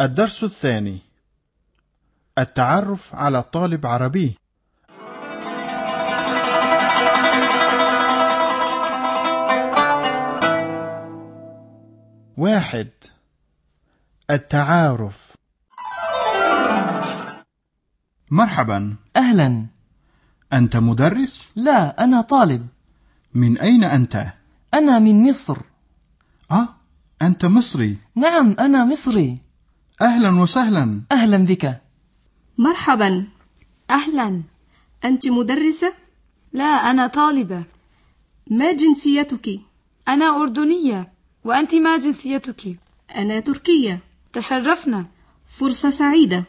الدرس الثاني. التعرف على طالب عربي. واحد. التعارف. مرحبا. أهلا. أنت مدرس؟ لا أنا طالب. من أين أنت؟ أنا من مصر. آه أنت مصري. نعم أنا مصري. أهلا وسهلا. أهلا بك. مرحبا. أهلا. أنت مدرسة؟ لا أنا طالبة. ما جنسيتك؟ أنا أردنية وأنت ما جنسيتك؟ أنا تركية. تشرفنا. فرصة سعيدة.